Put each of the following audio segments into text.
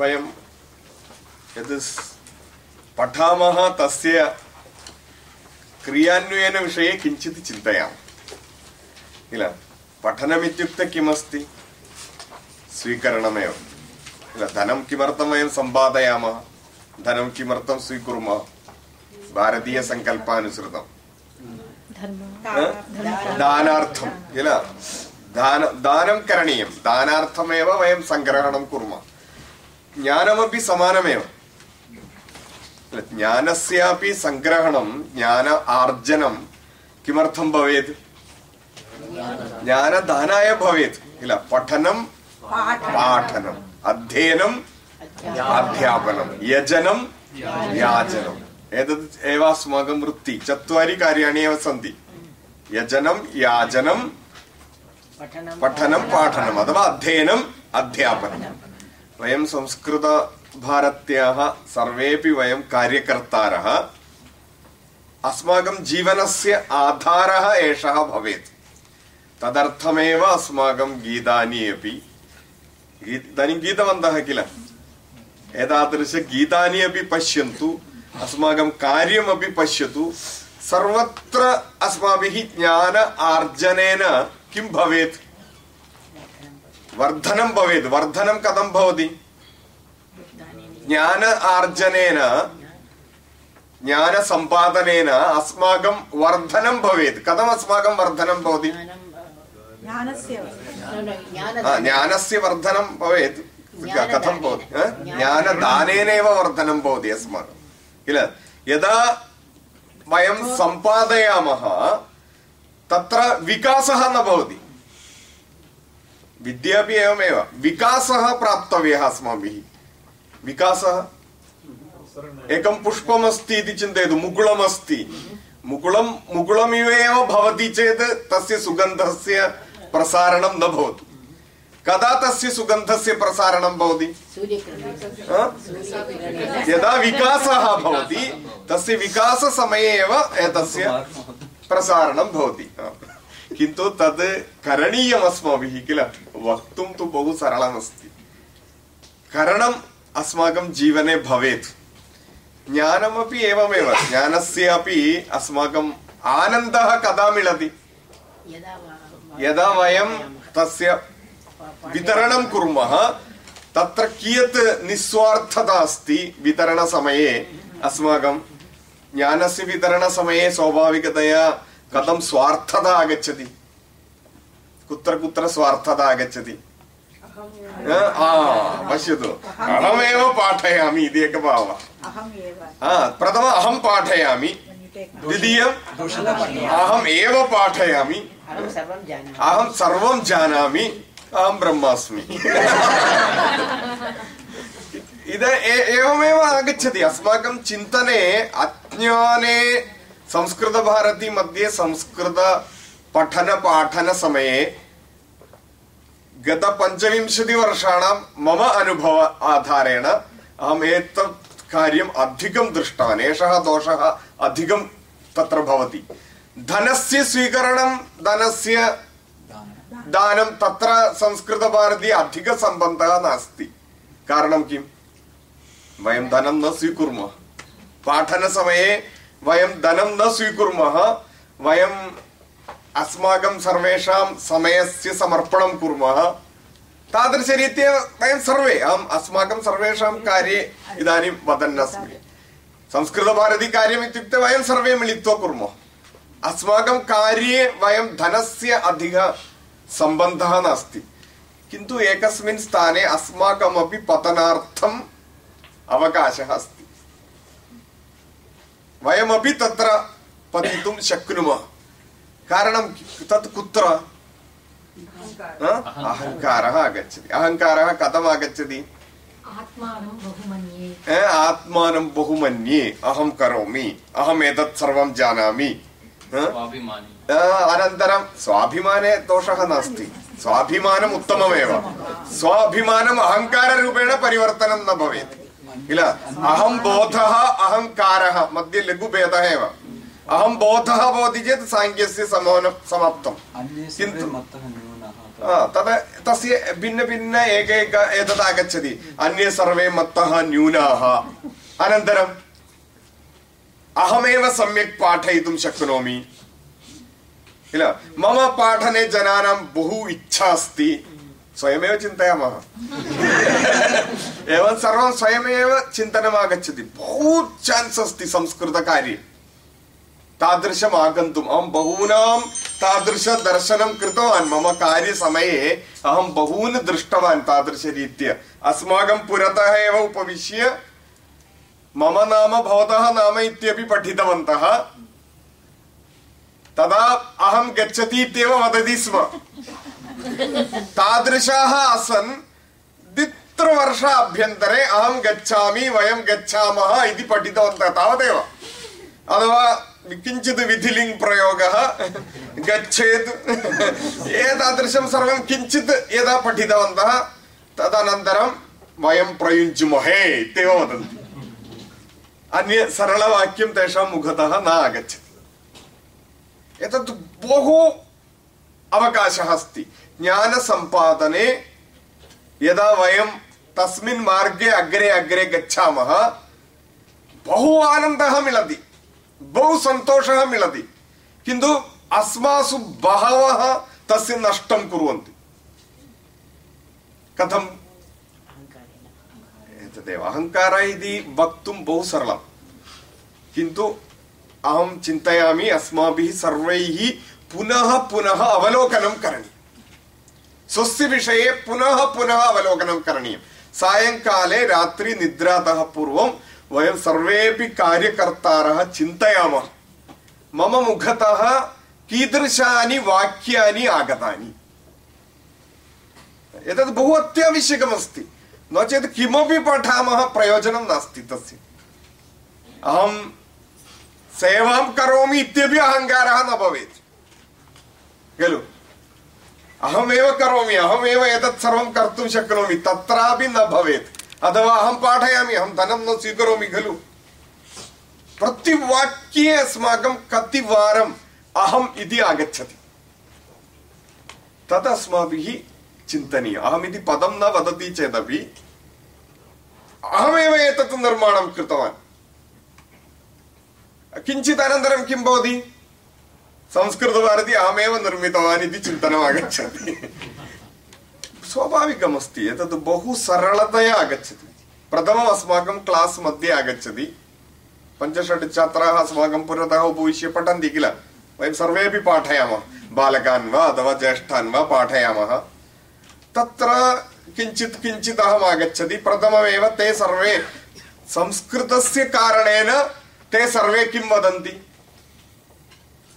वयं यद् पठामः तस्य क्रियान्वयनविषये किञ्चित् चिन्तयामः। किल? पठनमित्युक्ते किमस्ति? स्वीकरणमेव। किल? धनं किमर्थं वयं सम्पादयामः? धनं किमर्थं स्वीकुर्मः? भारतीयसङ्कल्पानुसृतं। दानार्थं। किल? दान दानं करणीयं। दानार्थमेव वयं सङ्ग्रहणं कुर्मः। ज्ञानमपि समानमेव ज्ञानस्यापि सङ्ग्रहणं ज्ञान आर्जनं किमर्थं भवेत् ज्ञानदानाय भवेत् किल पठनं पाठनम् अध्ययनम् अध्यापनं यजनं याजनम् एतत् एव अस्माकं वृत्ति चत्वारि कार्याणि एव सन्ति यजनं याजनं पठनं पाठनम् अथवा अध्ययनम् अध्यापनं वयं संस्कृतभारत्याः सर्वेपि वयं कार्यकर्तारः। अस्माकं जीवनस्य आधारः एषः भवेत्। तदर्थमेव अस्माकं गीतानि अपि। इदानीं गीतवन्तः किल? एतादृशगीतानि अपि पश्यन्तु, अस्माकं कार्यमपि पश्यतु। सर्वत्र अस्माभिः ज्ञान आर्जनेन किं भवेत्? वर्धनं भवेत् वर्धनं कथं भवति ज्ञान आर्जनेन ज्ञानसम्पादनेन अस्माकं वर्धनं भवेत् कथम् अस्माकं वर्धनं भवति ज्ञानस्य वर्धनं भवेत् कथं भवति ज्ञानदानेनैव वर्धनं भवति अस्माकं किल यदा वयं सम्पादयामः तत्र विकासः न भवति विद्यापि एवमेव। विकासः प्राप्तव्यः अस्माभिः। विकासः? एकं पुष्पमस्ति इति चिन्तयतु मुकुलमस्ति मुकुलं मुकुलमिव एव भवति चेत् तस्य सुगन्धस्य प्रसारणं न भवति। कदा तस्य सुगन्धस्य प्रसारणं भवति? यदा विकासः भवति तस्य विकाससमये एव एतस्य प्रसारणं भवति। किन्तु तद् करणीयम् अस्माभिः किल वक्तुं तु बहु सरलमस्ति करणम् अस्माकं जीवने भवेत् ज्ञानमपि एवमेव ज्ञानस्यापि अस्माकम् आनन्दः कदा मिलति यदा वयं तस्य वितरणं कुर्मः तत्र कियत् निस्वार्थता अस्ति वितरणसमये अस्माकं ज्ञानस्य वितरणसमये स्वाभाविकतया कथं स्वार्थता आगच्छति कुत्र कुत्र स्वार्थता आगच्छति पश्यतु अहमेव पाठयामि इति एकः भावः प्रथम अहं पाठयामि द्वितीयम् अहम् एव पाठयामि अहं सर्वं जानामि अहं ब्रह्मास्मि इद एवमेव आगच्छति अस्माकं चिन्तने अज्ञाने संस्कृतभारती मध्ये संस्कृतपठनपाठनसमये गतपञ्चविंशतिवर्षाणां मम अनुभव आधारेण अहम् एतत् कार्यम् अधिकं दृष्टवान् एषः दोषः अधिकं तत्र भवति धनस्य स्वीकरणं धनस्य दानं तत्र संस्कृतभारती अधिकसम्बन्धः नास्ति कारणं किम् वयं धनं न स्वीकुर्मः पाठनसमये वयं धनं न स्वीकुर्मः वयम् अस्माकं सर्वेषां समयस्य समर्पणं कुर्मः। तादृशरीत्या वयं सर्वे, अहम् अस्माकं सर्वेषां कार्ये इदानीं वदन् अस्मि संस्कृतभारती कार्यम् इत्युक्ते वयं सर्वे मिलित्वा कुर्मः। अस्माकं कार्ये वयं धनस्य अधिक सम्बन्धः नास्ति। किन्तु एकस्मिन् स्थाने अस्माकमपि पतनार्थम् अवकाशः अस्ति। वयमपि तत्र पतितुं शक्नुमः। कारणं तत् कुत्र? अहङ्कारः। आगच्छति। अहङ्कारः कथम् आगच्छति? आत्मानं बहु मन्ये अहं करोमि। अहम् एतत् सर्वं जानामि। अनन्तरं स्वाभिमाने दोषः नास्ति। स्वाभिमानम् उत्तममेव। स्वाभिमानम् अहङ्काररूपेण परिवर्तनं न भवेत्। किल अहं बोधः अहङ्कारः मध्ये लघुभेदः एव अहं बोधः भवति चेत् साङ्ख्यस्य समाप्तं किन्तु तदा तस्य भिन्नभिन्न एक एक एतत् आगच्छति अन्ये सर्वे मत्तः न्यूनाः अनन्तरम् अहमेव सम्यक् पाठयितुं शक्नोमि किल मम पाठने जनानां बहु इच्छा अस्ति स्वयमेव चिन्तयामः एवं सर्वं स्वयमेव चिन्तनम् आगच्छति बहु चान्स् अस्ति संस्कृतकार्ये तादृशम् आगन्तुम् अहं बहूनां तादृशदर्शनं कृतवान् मम कार्यसमये अहं बहून् दृष्टवान् तादृशरीत्या अस्माकं पुरतः एव उपविश्य मम नाम भवतः नाम इत्यपि पठितवन्तः तदा अहं गच्छति इत्येव वदति स्म तादृशाः आसन्। द्वित्रवर्ष अभ्यन्तरे अहं गच्छामि, वयं गच्छामः इति पठितवन्तः तावदेव। अथवा किञ्चित् विधिलिङ्ग् प्रयोगः, गच्छेत्। एतादृशं सर्वं किञ्चित् यदा पठितवन्तः, तदनन्तरं वयं प्रयुञ्ज्महे इत्येव वदन्ति। अन्य सरलवाक्यं तेषां मुखतः न आगच्छति। एतत् बहु अवकाशः अस्ति। ज्ञानसम्पादने यदा वयं तस्मिन् मार्गे अग्रे अग्रे गच्छामः, बहु आनन्दः मिलति, बहु सन्तोषः मिलति। किन्तु अस्मासु बहवः तस्य नष्टं कुर्वन्ति। कथम्? एतदेव अहङ्कारः इति वक्तुं बहु सरलं किन्तु अहं चिन्तयामि अस्माभिः सर्वैः पुनः पुनः अवलोकनं करणीयम्। स्वस्य विषये पुनः पुनः अवलोकनं करणीयं सायङ्काले रात्रि निद्रातः पूर्वं वयं सर्वेपि कार्यकर्तारः चिन्तयामः मम मुखतः कीदृशानि वाक्यानि आगतानि एतत् बहु अत्यावश्यकमस्ति नो चेत् किमपि पठामः प्रयोजनं नास्ति तस्य अहं सेवां करोमि इत्यपि अहङ्कारः न भवेत् खलु अहमेव करोमि, अहमेव एतत् सर्वं कर्तुं शक्नोमि, तत्रापि न भवेत्। अथवा अहं पाठयामि, अहं धनं न स्वीकरोमि खलु। प्रतिवाक्ये अस्माकं कतिवारम् अहम् इति आगच्छति। तत् अस्माभिः चिन्तनीयम् अहमिति पदं न वदति चेदपि अहमेव एतत् निर्माणं कृतवान्। किञ्चित् अनन्तरं किं भवति? संस्कृतभारती अहमेव निर्मितवान् इति चिन्तनम् आगच्छति स्वाभाविकमस्ति एतत् बहु सरलतया आगच्छति प्रथमम् अस्माकं क्लास् मध्ये आगच्छति पञ्चषड् छात्राः अस्माकं पुरतः उपविश्य पठन्ति किल वयं सर्वेपि पाठयामः बालकान् वा अथवा ज्येष्ठान् वा पाठयामः तत्र किञ्चित् किञ्चित् अहम् आगच्छति प्रथममेव ते सर्वे संस्कृतस्य कारणेन ते सर्वे किं वदन्ति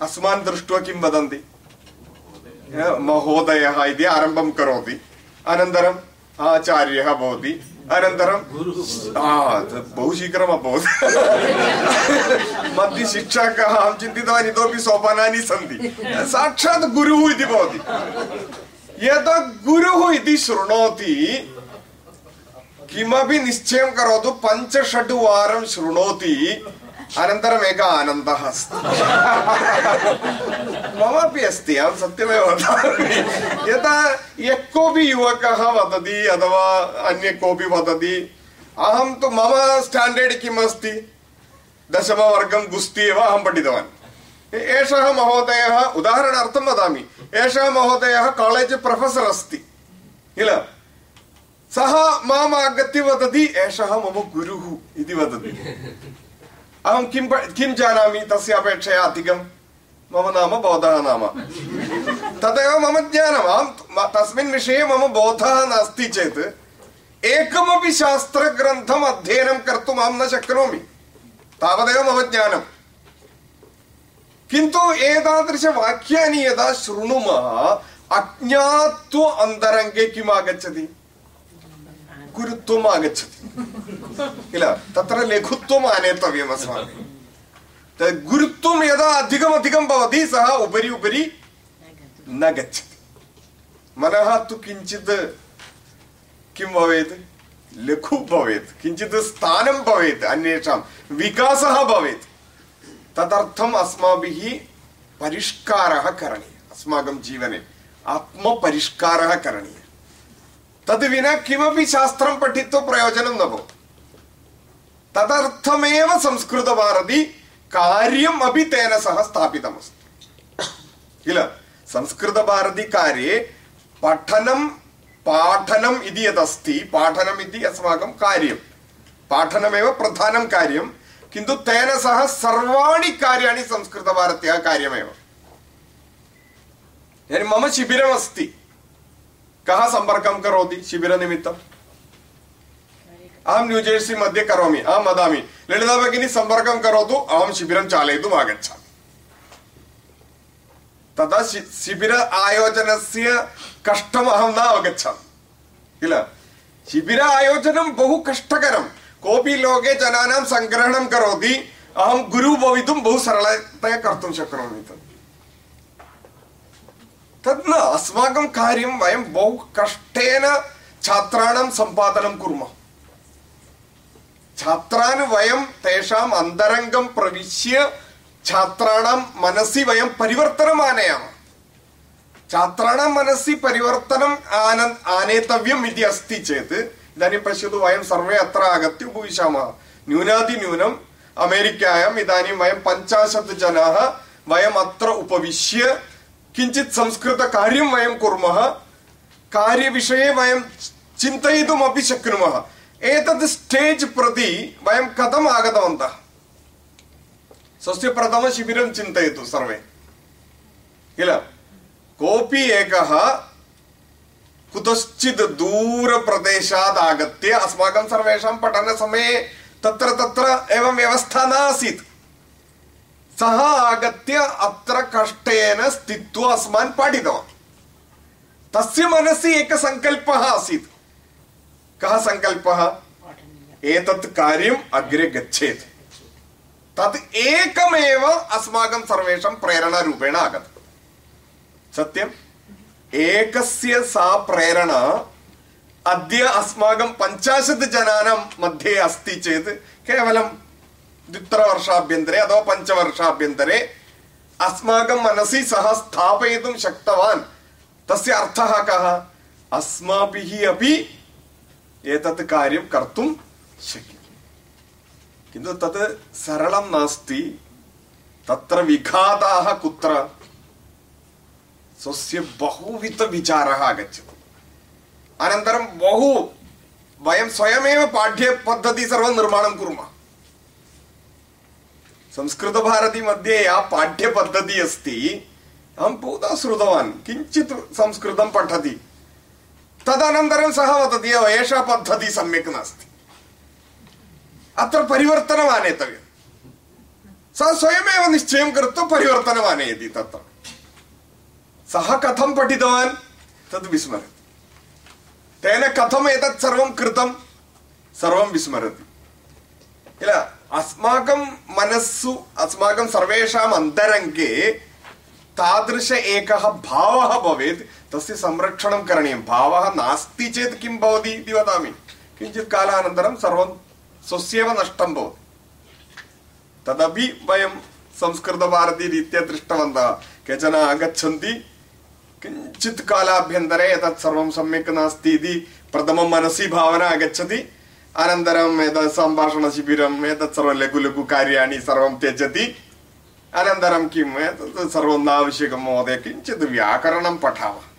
अस्मान् दृष्ट्वा किं वदन्ति? महोदयः इति आरम्भं करोति, अनन्तरम् आचार्यः भवति अनन्तरं बहु शीघ्रम् अभवत्। मध्ये शिक्षकः अहं चिन्तितवान्, इतोपि सोपानानि सन्ति। साक्षात् गुरुः इति भवति। यदा गुरुः इति शृणोति, किमपि निश्चयं करोतु पञ्च वारं शृणोति अनन्तरम् एकः आनन्दः अस्ति ममपि अस्ति, अहं सत्यमेव वदामि। यदा यः कोऽपि युवकः वदति अथवा अन्य कोऽपि वदति, अहं तु मम स्टाण्डर्ड् किम् अस्ति? दशमवर्गं गुस्ति एव अहं पठितवान्। एषः महोदयः, उदाहरणार्थं वदामि, एषः महोदयः कालेज् प्रोफेसर् अस्ति। किल? सः माम् आगत्य वदति, एषः मम गुरुः इति वदति। अहं किं किं जानामि तस्य अपेक्षया अधिकं? मम नाम भवतः नाम। तदेव मम ज्ञानम्, अहं तस्मिन् विषये मम बोधः नास्ति चेत् एकमपि शास्त्रग्रन्थम् अध्ययनं कर्तुम् अहं न शक्नोमि। तावदेव मम ज्ञानम्। किन्तु एतादृशवाक्यानि यदा शृणुमः, अज्ञात्व अन्तरङ्गे किम् आगच्छति गुरुत्वम् आगच्छति किल? तत्र लघुत्वम् आनेतव्यम् अस्माभिः। गुरुत्वं यदा अधिकमधिकं भवति, सः उपरि उपरि न गच्छति। मनः तु किञ्चित् किं भवेत्? लघु भवेत्। किञ्चित् स्थानं भवेत् अन्येषां। विकासः भवेत्। तदर्थम् अस्माभिः परिष्कारः करणीयः। अस्माकं जीवने आत्मपरिष्कारः करणीयः। तद् विना किमपि शास्त्रं पठित्वा प्रयोजनं न भवति। तदर्थमेव संस्कृतभारती कार्यम् अपि तेन सह स्थापितमस्ति किल संस्कृतभारतीकार्ये पठनं पाठनम् इति यदस्ति पाठनम् इति अस्माकं कार्यं पाठनमेव प्रधानं कार्यं किन्तु तेन सह सर्वाणि कार्याणि संस्कृतभारत्याः कार्यमेव इदानीं मम शिबिरमस्ति कः सम्पर्कं करोति शिबिरनिमित्तम् अहं न्यूजर्सी मध्ये करोमि अहं वदामि ललिता भगिनी सम्पर्कं करोतु अहं शिबिरं चालयितुम् आगच्छामि। तदा शिबिर आयोजनस्य कष्टम् अहं न अवगच्छामि। किल? शिबिर आयोजनं बहु कष्टकरं। कोऽपि लोके जनानां सङ्ग्रहणं करोति, अहं गुरुः भवितुं बहु सरलतया कर्तुं शक्नोमि तत्। तद् न, अस्माकं कार्यं वयं बहु कष्टेन छात्राणां सम्पादनं कुर्मः। छात्रान् वयं तेषाम् अन्तरङ्गं प्रविश्य छात्राणां मनसि वयं परिवर्तनम् आनयामः छात्राणां मनसि परिवर्तनम् आन आनेतव्यम् इति अस्ति चेत् इदानीं पश्यतु वयं सर्वे अत्र आगत्य उपविशामः न्यूनातिन्यूनम् अमेरिकायाम् इदानीं वयं पञ्चाशत् जनाः वयम् अत्र उपविश्य किञ्चित् संस्कृतकार्यं वयं कुर्मः कार्यविषये वयं चिन्तयितुमपि शक्नुमः एतत् स्टेज् प्रति वयं कथम् आगतवन्तः? स्वस्य प्रथमशिबिरं चिन्तयतु सर्वे। किल? कोऽपि एकः कुतश्चित् दूरप्रदेशात् आगत्य अस्माकं सर्वेषां पठनसमये तत्र तत्र एवं व्यवस्था न आसीत् सः आगत्य अत्र कष्टेन स्थित्वा अस्मान् पाठितवान्। तस्य मनसि एकः सङ्कल्पः आसीत्। कः सङ्कल्पः एतत् कार्यम् अग्रे गच्छेत् तत् एकमेव अस्माकं सर्वेषां प्रेरणारूपेण आगतम् सत्यम् एकस्य सा प्रेरणा अद्य अस्माकं पञ्चाशत् जनानां मध्ये अस्ति चेत् केवलं द्वित्रवर्षाभ्यन्तरे अथवा पञ्चवर्षाभ्यन्तरे अस्माकं मनसि सः स्थापयितुं शक्तवान् तस्य अर्थः कः अस्माभिः अपि एतत् कार्यं कर्तुं शक्यते। किन्तु तत् सरलं नास्ति तत्र विघाताः कुत्र? स्वस्य बहुविधविचारः आगच्छति। अनन्तरं बहु वयं स्वयमेव पाठ्यपद्धतिः सर्वं निर्माणं कुर्मः। संस्कृतभारतीमध्ये या पाठ्यपद्धतिः अस्ति अहं बहुधा श्रुतवान् किञ्चित् संस्कृतं पठति। तदनन्तरं सः वदति एषा पद्धतिः सम्यक् नास्ति। अत्र परिवर्तनम् आनेतव्यं सः स्वयमेव निश्चयं कृत्वा परिवर्तनम् आनयति तत्र। सः कथं पठितवान्? तद् विस्मरति। तेन कथम् एतत् सर्वं कृतं? सर्वं विस्मरति। किल, अस्माकं मनस्सु, अस्माकं सर्वेषाम् अन्तरङ्गे तादृश एकः भावः भवेत्। तस्य संरक्षणं करणीयं। भावः नास्ति चेत् किं भवति इति वदामि। किञ्चित् कालानन्तरं सर्वं स्वस्यैव नष्टं भवति। तदपि वयं संस्कृतभारतीरीत्या दृष्टवन्तः। केचन आगच्छन्ति, किञ्चित् कालाभ्यन्तरे एतत् सर्वं सम्यक् नास्ति इति प्रथमं मनसि भावना आगच्छति। अनन्तरम् एतत् सम्भाषणशिबिरम्, एतत् सर्वं लघु लघु कार्याणि सर्वं त्यजति। अनन्तरं किम्? एतत् सर्वं नावश्यकं महोदय, किञ्चित् व्याकरणं पठामः।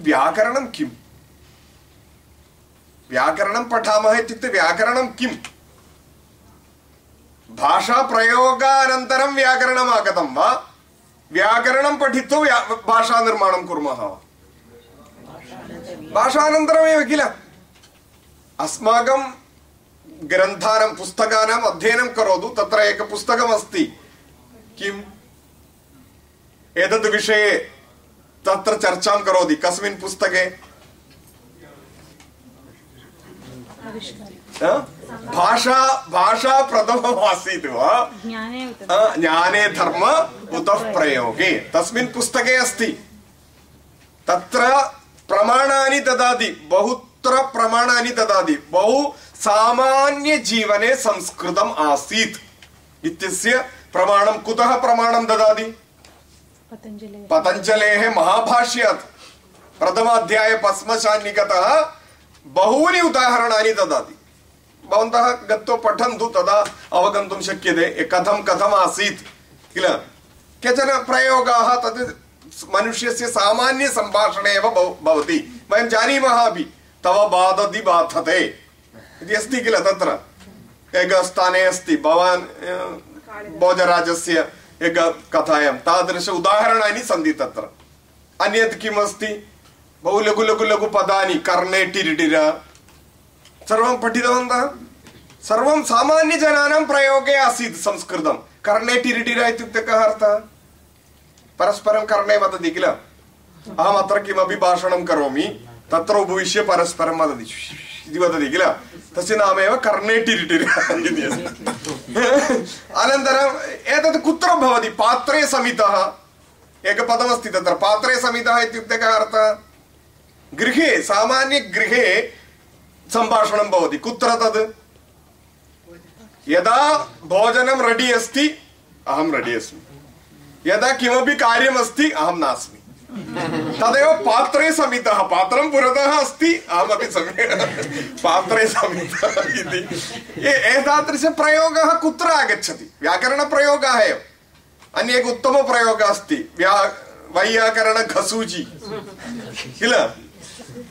व्याकरणं किम् व्याकरणं पठामः इत्युक्ते व्याकरणं किम् भाषाप्रयोगानन्तरं व्याकरणम् वा व्याकरणं पठित्वा भाषानिर्माणं कुर्मः भाषानन्तरमेव किल अस्माकं ग्रन्थानां पुस्तकानाम् अध्ययनं करोतु तत्र एकं पुस्तकमस्ति किम् एतद् विषये तत्र चर्चां करोति। कस्मिन् पुस्तके? भाषा भाषा प्रथमम् आसीत् वा ज्ञाने धर्म उतः प्रयोगे। तस्मिन् पुस्तके अस्ति। तत्र प्रमाणानि ददाति। बहुत्र प्रमाणानि ददाति। बहु सामान्यजीवने संस्कृतम् आसीत्। इत्यस्य प्रमाणं कुतः प्रमाणं ददाति? पतञ्जलेः महाभाष्यात्। प्रथमाध्याये पद्मशान्निकतः बहूनि उदाहरणानि ददाति। भवन्तः गत्वा पठन्तु तदा अवगन्तुं शक्यते। कथं कथम् आसीत् किल? केचन प्रयोगाः तत् मनुष्यस्य सामान्यसम्भाषणे एव भवति। वयं जानीमः अपि तव बाधति बाधते। इति अस्ति किल तत्र? एकस्थाने अस्ति। भवान् भोजराजस्य एक कथायां तादृश उदाहरणानि सन्ति तत्र अन्यत् किमस्ति बहु लघु लघु लघु पदानि कर्णे टिरिटिर सर्वं पठितवन्तः सर्वं सामान्यजनानां प्रयोगे आसीत् संस्कृतं. कर्णे टिरिटिर इत्युक्ते कः अर्थः? परस्परं कर्णे वदति किल? अहम् अत्र किमपि भाषणं करोमि तत्र उपविश्य परस्परं वदति. इति वदति किल तस्य नाम एव कर्णे टिरिटिर इति अनन्तरम् एतत् कुत्र भवति? पात्रे समितः। एकपदमस्ति तत्र पात्रे समितः इत्युक्ते कः अर्थः? गृहे, सामान्यगृहे सम्भाषणं भवति। कुत्र तद्? यदा भोजनं रेडि अस्ति, अहं रेडि अस्मि। यदा किमपि कार्यमस्ति, अहं नास्मि। तदेव पात्रे समितः, पात्रं पुरतः अस्ति। अहमपि सम्यक्। पात्रे समितः इति। एतादृशप्रयोगः कुत्र आगच्छति? व्याकरणप्रयोगः एव। अन्य उत्तमप्रयोगः अस्ति। व्या वैयाकरणघसूजि किल?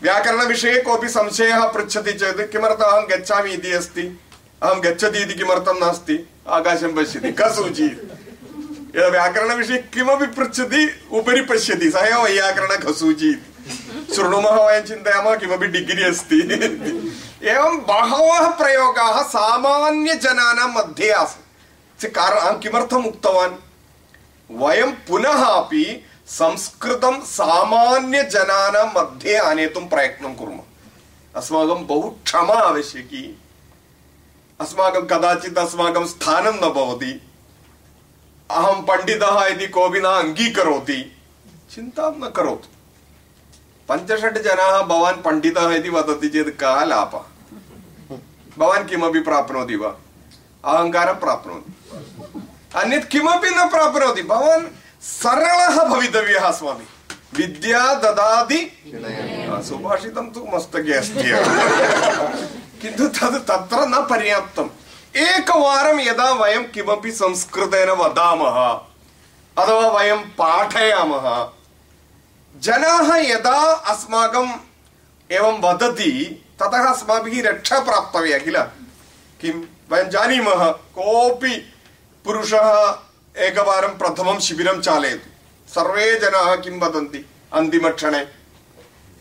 व्याकरणविषये कोऽपि संशयः पृच्छति चेत् किमर्थम् अहं गच्छामि इति अस्ति? अहं गच्छति इति किमर्थं नास्ति? आकाशं पश्यति। घसूचि यदा व्याकरणविषये किमपि पृच्छति उपरि पश्यति सः एव वैयाकरण घसूचि शृणुमः वयं चिन्तयामः किमपि डिग्री अस्ति एवं बहवः प्रयोगाः सामान्यजनानां मध्ये आसन् कारणम् अहं किमर्थम् उक्तवान् वयं पुनः अपि संस्कृतं सामान्यजनानां मध्ये आनेतुं प्रयत्नं कुर्मः अस्माकं बहु क्षमा आवश्यकी अस्माकं कदाचित् अस्माकं स्थानं न भवति अहं पण्डितः इति कोऽपि न अङ्गीकरोति चिन्तां न करोतु। पञ्चषट् जनाः भवान् पण्डितः इति वदति चेत् कः लाभः? भवान् किमपि प्राप्नोति वा? अहङ्कारं प्राप्नोति। अन्यत् किमपि न प्राप्नोति। भवान् सरलः भवितव्यः अस्माभिः विद्या ददाति। सुभाषितं तु मस्तके अस्ति। किन्तु तद् तत्र न पर्याप्तम्। एकवारं यदा वयं किमपि संस्कृतेन वदामः, अथवा वयं पाठयामः, जनाः यदा अस्माकम् एवं वदति, ततः अस्माभिः रक्षा प्राप्तव्या किल? किं वयं जानीमः, कोऽपि पुरुषः एकवारं प्रथमं शिबिरं चालयतु। सर्वे जनाः किं वदन्ति अन्तिमक्षणे?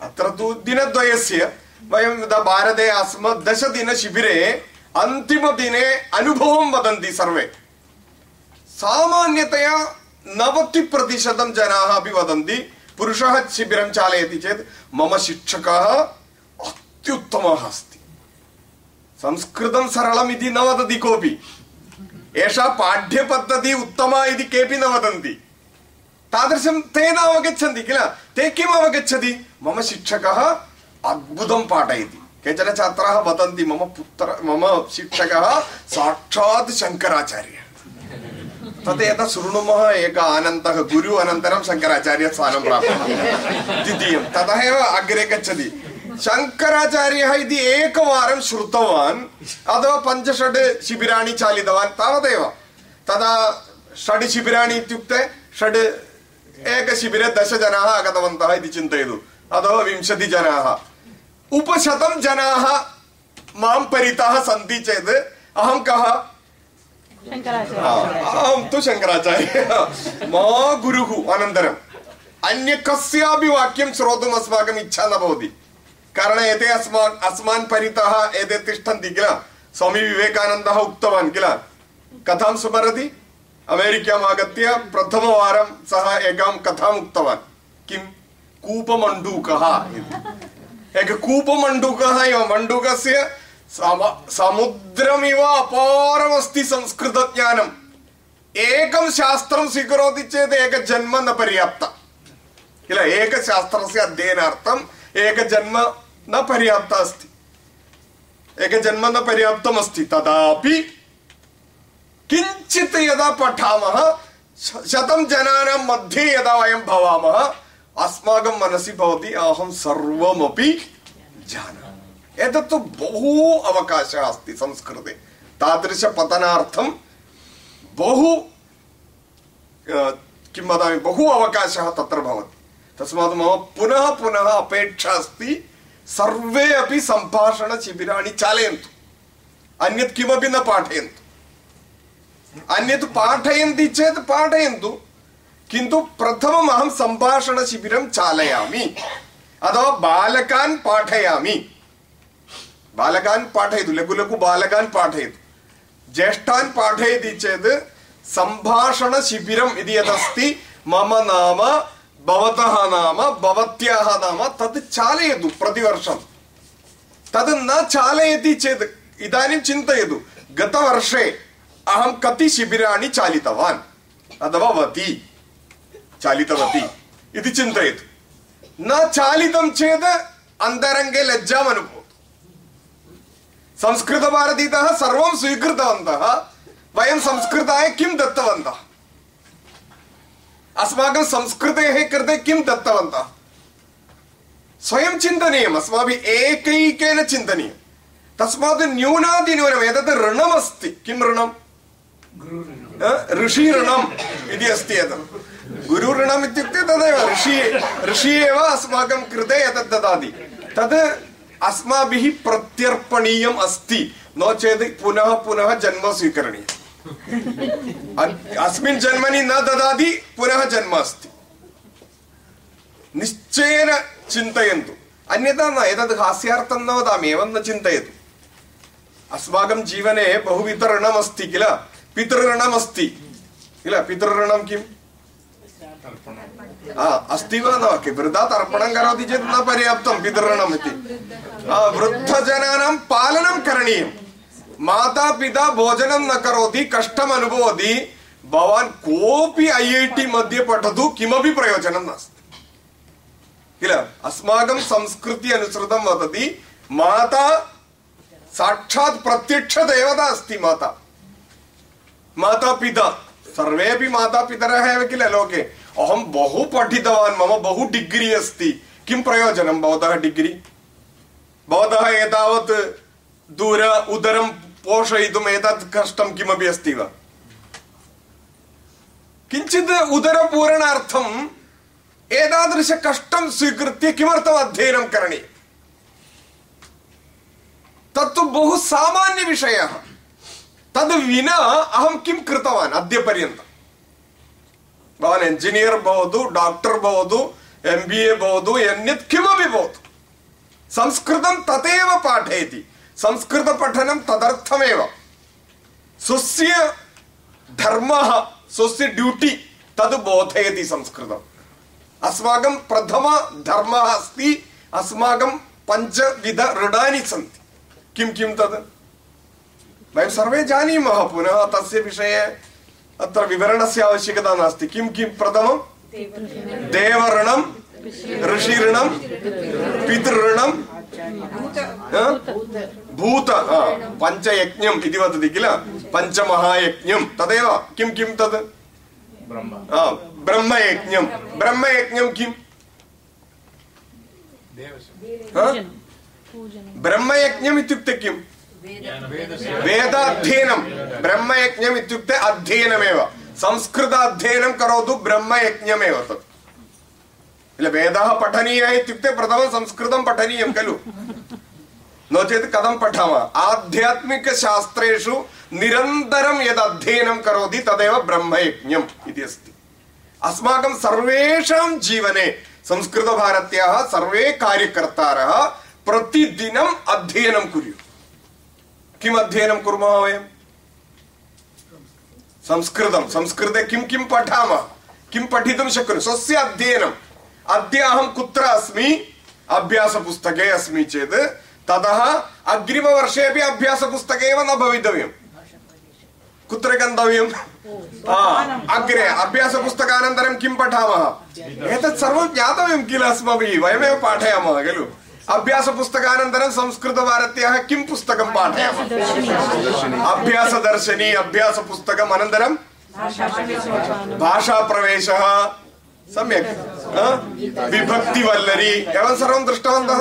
अत्र तु दिनद्वयस्य, वयं यदा भारते आस्म, दशदिनशिबिरे अन्तिमदिने अनुभवं वदन्ति सर्वे सामान्यतया नवतिप्रतिशतं जनाः अपि वदन्ति पुरुषः शिबिरं चालयति चेत् मम शिक्षकः अत्युत्तमः अस्ति संस्कृतं सरलमिति न वदति कोऽपि एषा पाठ्यपद्धतिः उत्तमा इति केऽपि न वदन्ति तादृशं ते न अवगच्छन्ति किल ते किम् अवगच्छति मम शिक्षकः अद्भुतं पाठयति केचन छात्राः वदन्ति, मम पुत्र, मम शिक्षकः साक्षात् शङ्कराचार्यः। तत् यदा शृणुमः, एकः आनन्दः, गुरु अनन्तरं शङ्कराचार्यस्थानं प्राप्नोति द्वितीयं, ततः एव अग्रे गच्छति। शङ्कराचार्यः इति एकवारं श्रुतवान्, अथवा पञ्चषड् शिबिराणि चालितवान्, तावदेव। तदा षड् शिबिराणि इत्युक्ते षड् एकशिबिरे दशजनाः आगतवन्तः इति चिन्तयतु। अथवा विंशतिजनाः। उपशतं जनाः माँ परितः सन्ति चेत् अहं कः? अहं तु शङ्कराचार्यः। मा गुरुः? अनन्तरम्। अन्य कस्यापि वाक्यं श्रोतुम् अस्माकम् इच्छा न भवति। कारणम् एते अस्मान् अस्मान् परितः एते तिष्ठन्ति किल? स्वामी विवेकानन्दः उक्तवान् किल? कथां स्मरति? अमेरिकाम् आगत्य प्रथमवारं सः एकां कथाम् उक्तवान्। किं? कूपमण्डूकः इति। एक कूपमण्डूकः इव मण्डूकस्य समुद्रमिव अपारमस्ति संस्कृतज्ञानम् एकं शास्त्रं स्वीकरोति चेत् एकजन्म न पर्याप्त किल एकशास्त्रस्य अध्ययनार्थम् एकजन्म न पर्याप्त अस्ति एकजन्म न पर्याप्तमस्ति तदापि किञ्चित् यदा पठामः शतं जनानां मध्ये यदा वयं भवामः अस्माकं मनसि भवति अहं सर्वमपि जानामि। एतत्तु बहु अवकाशः अस्ति संस्कृते। तादृशपतनार्थं बहु किं वदामि बहु अवकाशः तत्र भवति। तस्मात् मम पुनः पुनः अपेक्षा अस्ति सर्वे अपि सम्भाषणशिबिराणि चालयन्तु। अन्यत् किमपि न पाठयन्तु। अन्यत् पाठयन्ति चेत् पाठयन्तु। किन्तु प्रथमम् अहं सम्भाषणशिबिरं चालयामि। अथवा बालकान् पाठयामि। बालकान् पाठयतु, लघु लघु बालकान् पाठयतु। ज्येष्ठान् पाठयति चेत् सम्भाषणशिबिरम् इति यदस्ति, मम नाम, भवतः नाम, भवत्याः नाम तत् चालयतु प्रतिवर्षं तद् न चालयति चेत् इदानीं चिन्तयतु, गतवर्षे अहं कति शिबिराणि चालितवान्, अथवा वती। चालितवती इति चिन्तयतु न चालितं चेत् अन्तरङ्गे लज्जाम् अनुभवतु संस्कृतभारतीतः सर्वं स्वीकृतवन्तः वयं संस्कृताय किं दत्तवन्तः अस्माकं संस्कृतेः कृते किं दत्तवन्तः स्वयं चिन्तनीयम् अस्माभिः एकैकेन चिन्तनीयं तस्मात् न्यूनातिन्यूनम् एतत् ऋणमस्ति किं ऋणं ऋषिऋणम् इति अस्ति एतत् गुरुऋणम् इत्युक्ते तदेव, ऋषि ऋषि एव अस्माकं कृते एतत् ददाति। तद् अस्माभिः प्रत्यर्पणीयम् अस्ति। नो चेत् पुनः पुनः जन्म स्वीकरणीयम् अस्मिन् जन्मनि न ददाति, पुनः जन्म अस्ति। निश्चयेन चिन्तयन्तु। अन्यथा न, एतद् हास्यार्थं न वदामि, एवं न चिन्तयतु। अस्माकं जीवने बहुविधऋणमस्ति किल? पितृऋणमस्ति। किल? पितृऋणं किम्? अस्ति वा न वृथा तर्पणं करोति चेत् न पर्याप्तं पितृऋणम् इति वृद्धजनानां पालनं करणीयम् मातापिता भोजनं न करोति कष्टम् अनुभवति भवान् कोऽपि ऐ मध्ये पठतु किमपि प्रयोजनं नास्ति किल अस्माकं संस्कृति अनुसृतं वदति माता साक्षात् प्रत्यक्षदेवता अस्ति माता माता पिता सर्वेपि मातापितरः एव किल लोके? अहं बहु पठितवान्, मम बहु डिग्री अस्ति। किं प्रयोजनं? भवतः डिग्री? भवतः एतावत् दूर उदरं पोषयितुम् एतत् कष्टं किमपि अस्ति वा? किञ्चित् उदरपूरणार्थम् एतादृशकष्टं स्वीकृत्य किमर्थम् अध्ययनं करणीयम्? तत्तु बहु सामान्यविषयः। तद् विना अहं किं कृतवान् अद्यपर्यन्तं भवान् एञ्जिनियर् भवतु डाक्टर् भवतु एम् बि ए भवतु अन्यत् किमपि भवतु संस्कृतं तदेव पाठयति संस्कृतपठनं तदर्थमेव स्वस्य धर्मः स्वस्य ड्यूटि तद् बोधयति संस्कृतम् अस्माकं प्रथमधर्मः अस्ति अस्माकं पञ्चविध ऋणानि सन्ति किं किं तद् वयं सर्वे जानीमः पुनः तस्य विषये अत्र विवरणस्य आवश्यकता नास्ति। किं किं प्रथमं? देवऋणं ऋषिऋणं पितृऋणं भूत पञ्चयज्ञम् इति वदति किल? पञ्चमहायज्ञं तदेव किं किं तद्? ब्रह्मयज्ञं ब्रह्मयज्ञं किम्? ब्रह्मयज्ञम् इत्युक्ते किम्? वेदाध्ययनं ब्रह्मयज्ञम् इत्युक्ते अध्ययनमेव संस्कृत अध्ययनं करोतु ब्रह्मयज्ञमेव तत् किल वेदः पठनीयः इत्युक्ते प्रथमं संस्कृतं पठनीयं खलु नो चेत् कथं पठामः आध्यात्मिकशास्त्रेषु निरन्तरं यद् अध्ययनं करोति तदेव ब्रह्मयज्ञम् इति अस्ति अस्माकं सर्वेषां जीवने संस्कृतभारत्याः सर्वे कार्यकर्तारः प्रतिदिनम् अध्ययनं कुर्युः किम् अध्ययनं कुर्मः वयं? संस्कृतं. संस्कृते किं किं पठामः? किं पठितुं शक्नुमः स्वस्य अध्ययनम्. अद्य अहं कुत्र अस्मि? अभ्यासपुस्तके अस्मि चेत् ततः अग्रिमवर्षे अपि अभ्यासपुस्तके एव न भवितव्यम्। कुत्र गन्तव्यम्? अग्रे अभ्यासपुस्तकानन्तरं किं पठामः? एतत् सर्वं ज्ञातव्यं किल अस्माभिः? वयमेव पाठयामः खलु? अभ्यासपुस्तकानन्तरं संस्कृतभारत्याः किं पुस्तकं पाठयामः अभ्यासदर्शनी अभ्यासपुस्तकम् अनन्तरं भाषाप्रवेशः सम्यक् विभक्तिवल्लरी एवं सर्वं दृष्टवन्तः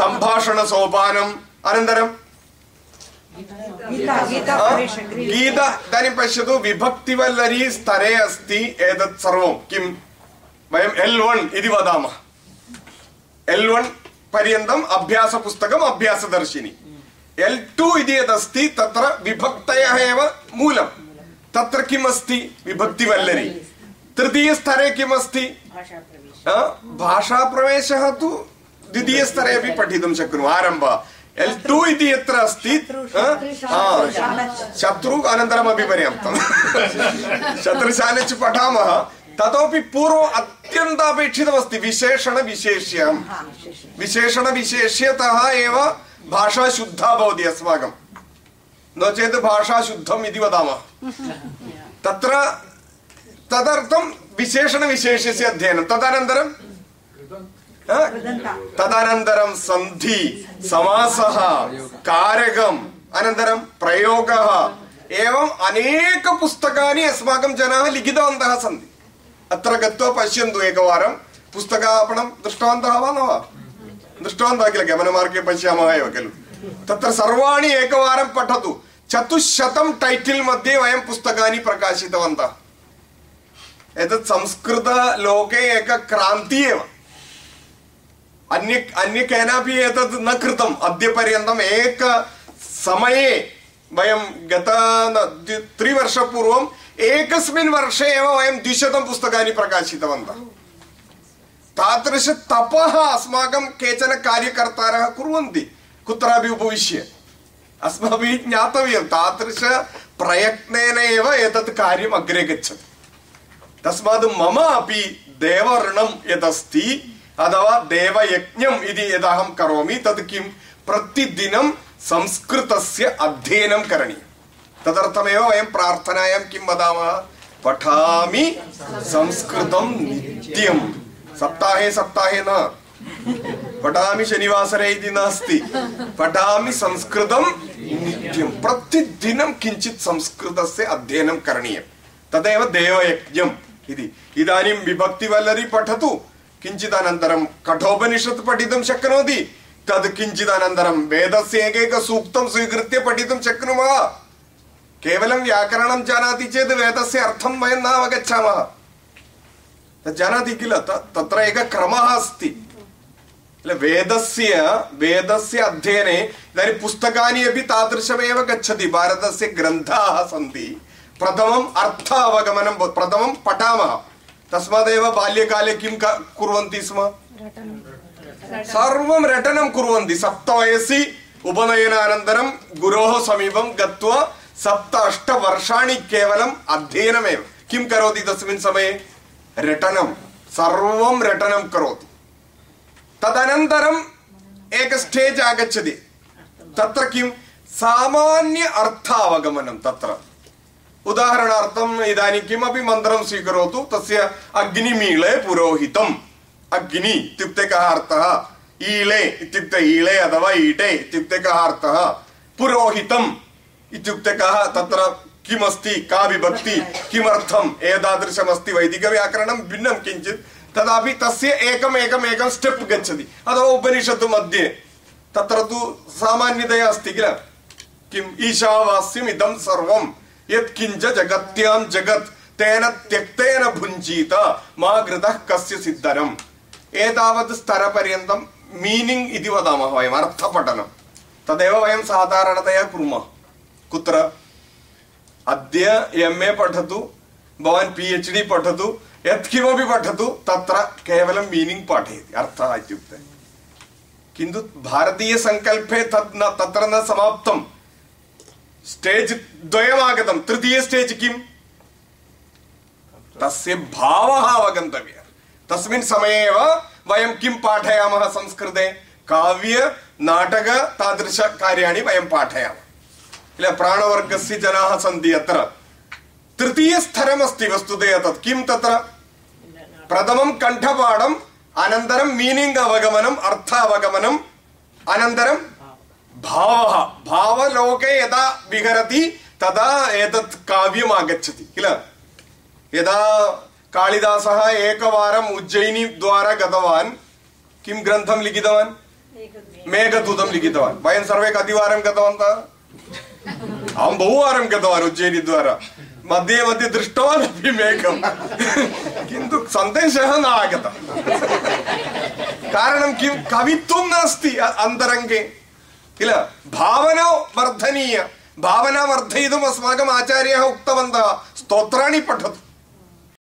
सम्भाषणसोपानम् अनन्तरं गीता इदानीं पश्यतु विभक्तिवल्लरी स्तरे अस्ति एतत् सर्वं किं वयम् एल् वन् इति वदामः एल् वन् पर्यन्तम् अभ्यासपुस्तकम् अभ्यासदर्शिनी। एल् टु इति यदस्ति तत्र विभक्तयः एव मूलं तत्र किम् अस्ति विभक्तिवल्लरी तृतीयस्तरे किम् अस्ति भाषाप्रवेशः तु द्वितीयस्तरे अपि पठितुं शक्नुमः। आरम्भः। एल् टु इति यत्र अस्ति शत्रु अनन्तरमपि पर्याप्तं। शत्रुशालिच् पठामः। ततोपि पूर्वम् अत्यन्तापेक्षितमस्ति विशेषणविशेष्यं विशेषणविशेष्यतः एव भाषा शुद्धा भवति अस्माकं नो चेत् भाषा शुद्धम् इति वदामः तत्र तदर्थं विशेषणविशेषस्य अध्ययनं तदनन्तरं तदनन्तरं सन्धि समासः कारकम् अनन्तरं प्रयोगः एवम् अनेकपुस्तकानि अस्माकं जनाः लिखितवन्तः सन्ति अत्र गत्वा पश्यन्तु एकवारं पुस्तकापणं दृष्टवन्तः वा न वा दृष्टवन्तः किल गमनमार्गे पश्यामः एव खलु तत्र सर्वाणि एकवारं पठतु चतुश्शतं टैटिल् मध्ये वयं पुस्तकानि प्रकाशितवन्तः एतत् संस्कृतलोके एक क्रान्तिः एव अन्य अन्य केनापि एतत् न कृतम् अद्यपर्यन्तम् एक समये वयं गत त्रिवर्षपूर्वम् एकस्मिन् वर्षे एव वयं द्विशतं पुस्तकानि प्रकाशितवन्तः। तादृशतपः अस्माकं केचन कार्यकर्तारः कुर्वन्ति, कुत्रापि उपविश्य। अस्माभिः ज्ञातव्यं तादृशप्रयत्नेन एव एतत् कार्यम् अग्रे गच्छति। तस्मात् मम अपि देवऋणं यदस्ति, अथवा देवयज्ञम् इति यदहं करोमि, तत् किं? प्रतिदिनं संस्कृतस्य अध्ययनं करणीयम् तदर्थमेव वयं प्रार्थनायां किं वदामः? पठामि संस्कृतं नित्यं सप्ताहे सप्ताहे न। पठामि शनिवासरे इति नास्ति। पठामि संस्कृतं नित्यं प्रतिदिनं किञ्चित् संस्कृतस्य अध्ययनं करणीयं तदेव देवयज्ञम् इति। इदानीं विभक्तिवल्लरी पठतु। किञ्चिदनन्तरं कठोपनिषत् पठितुं शक्नोति। तद् किञ्चिदनन्तरं वेदस्य एकैकसूक्तं स्वीकृत्य पठितुं शक्नुमः। केवलं व्याकरणं जानाति चेत् वेदस्य अर्थं वयं न अवगच्छामः जानाति किल? तत्र एकः क्रमः अस्ति। वेदस्य वेदस्य अध्ययने इदानीं पुस्तकानि अपि तादृशमेव गच्छति। भारतस्य ग्रन्थाः सन्ति। प्रथमम् अर्थ अवगमनं प्रथमं पठामः। तस्मादेव बाल्यकाले किं कुर्वन्ति स्म? सर्वं रटनं कुर्वन्ति सप्तवयसि उपनयनानन्तरं गुरोः समीपं गत्वा सप्त अष्ट वर्षाणि केवलम् अध्ययनमेव किं करोति तस्मिन् समये रटनं सर्वं रटनं करोति तदनन्तरम् एक स्टेज् आगच्छति तत्र किं सामान्य अर्थावगमनं तत्र उदाहरणार्थम् इदानीं किमपि मन्त्रं स्वीकरोतु तस्य अग्निमीळे पुरोहितम् अग्नि इत्युक्ते कः अर्थः? ईळे इत्युक्ते ईळे अथवा ईटे इत्युक्ते कः अर्थः? पुरोहितम् इत्युक्ते कः? तत्र किमस्ति? का विभक्ति? किमर्थम्? एतादृशमस्ति वैदिकव्याकरणं भिन्नं किञ्चित्। तदापि तस्य एकम् एकम् एकं स्टेप् गच्छति। अथवा उपनिषत् मध्ये। तत्र तु सामान्यतया अस्ति किल? किम् ईशावास्यम् इदं सर्वं यत्किञ्च जगत्यां जगत् तेन त्यक्तेन भुञ्जीत। मा घृतः कस्य सिद्धरम्? एतावत् स्तरपर्यन्तं मीनिङ्ग् इति वदामः वयम्, अर्थपठनं। तदेव वयं साधारणतया कुर्मः। कुत्र? अद्य एम् ए पठतु, भवान् पि एच् डि पठतु, यत्किमपि पठतु, तत्र केवलं मीनिङ्ग् पाठयति, अर्थः इत्युक्ते। किन्तु भारतीयसङ्कल्पे तत् न तत्र न समाप्तं। स्टेज् द्वयमागतं। तृतीय स्टेज् किम्? तस्य भावः अवगन्तव्यः। तस्मिन् समये एव वयं किं पाठयामः संस्कृते? काव्य नाटक तादृशकार्याणि वयं पाठयामः। किल प्राणवर्गस्य जनाः सन्ति अत्र? तृतीयस्तरमस्ति वस्तुतः तत् किं तत्र? प्रथमं कण्ठपाठम् अनन्तरं मीनिङ्ग् अवगमनम् अर्थ अवगमनम् अनन्तरं भावः। भावलोके यदा विहरति तदा एतत् काव्यम् आगच्छति। किल? यदा कालिदासः एकवारम् उज्जयिनीद्वारा गतवान्। किं ग्रन्थं लिखितवान्? मेघदूतं लिखितवान्। वयं सर्वे कतिवारं गतवन्तः? अहं बहुवारं गतवान् उज्जयिनीद्वारा मध्ये मध्ये दृष्टवान् अपि मेघं। किन्तु सन्देशः न आगतः। कारणं किं? कवित्वं नास्ति अन्तरङ्गे। किल? भावना वर्धनीया। भावना वर्धयितुम् अस्माकम् आचार्याः उक्तवन्तः। स्तोत्राणि पठतु।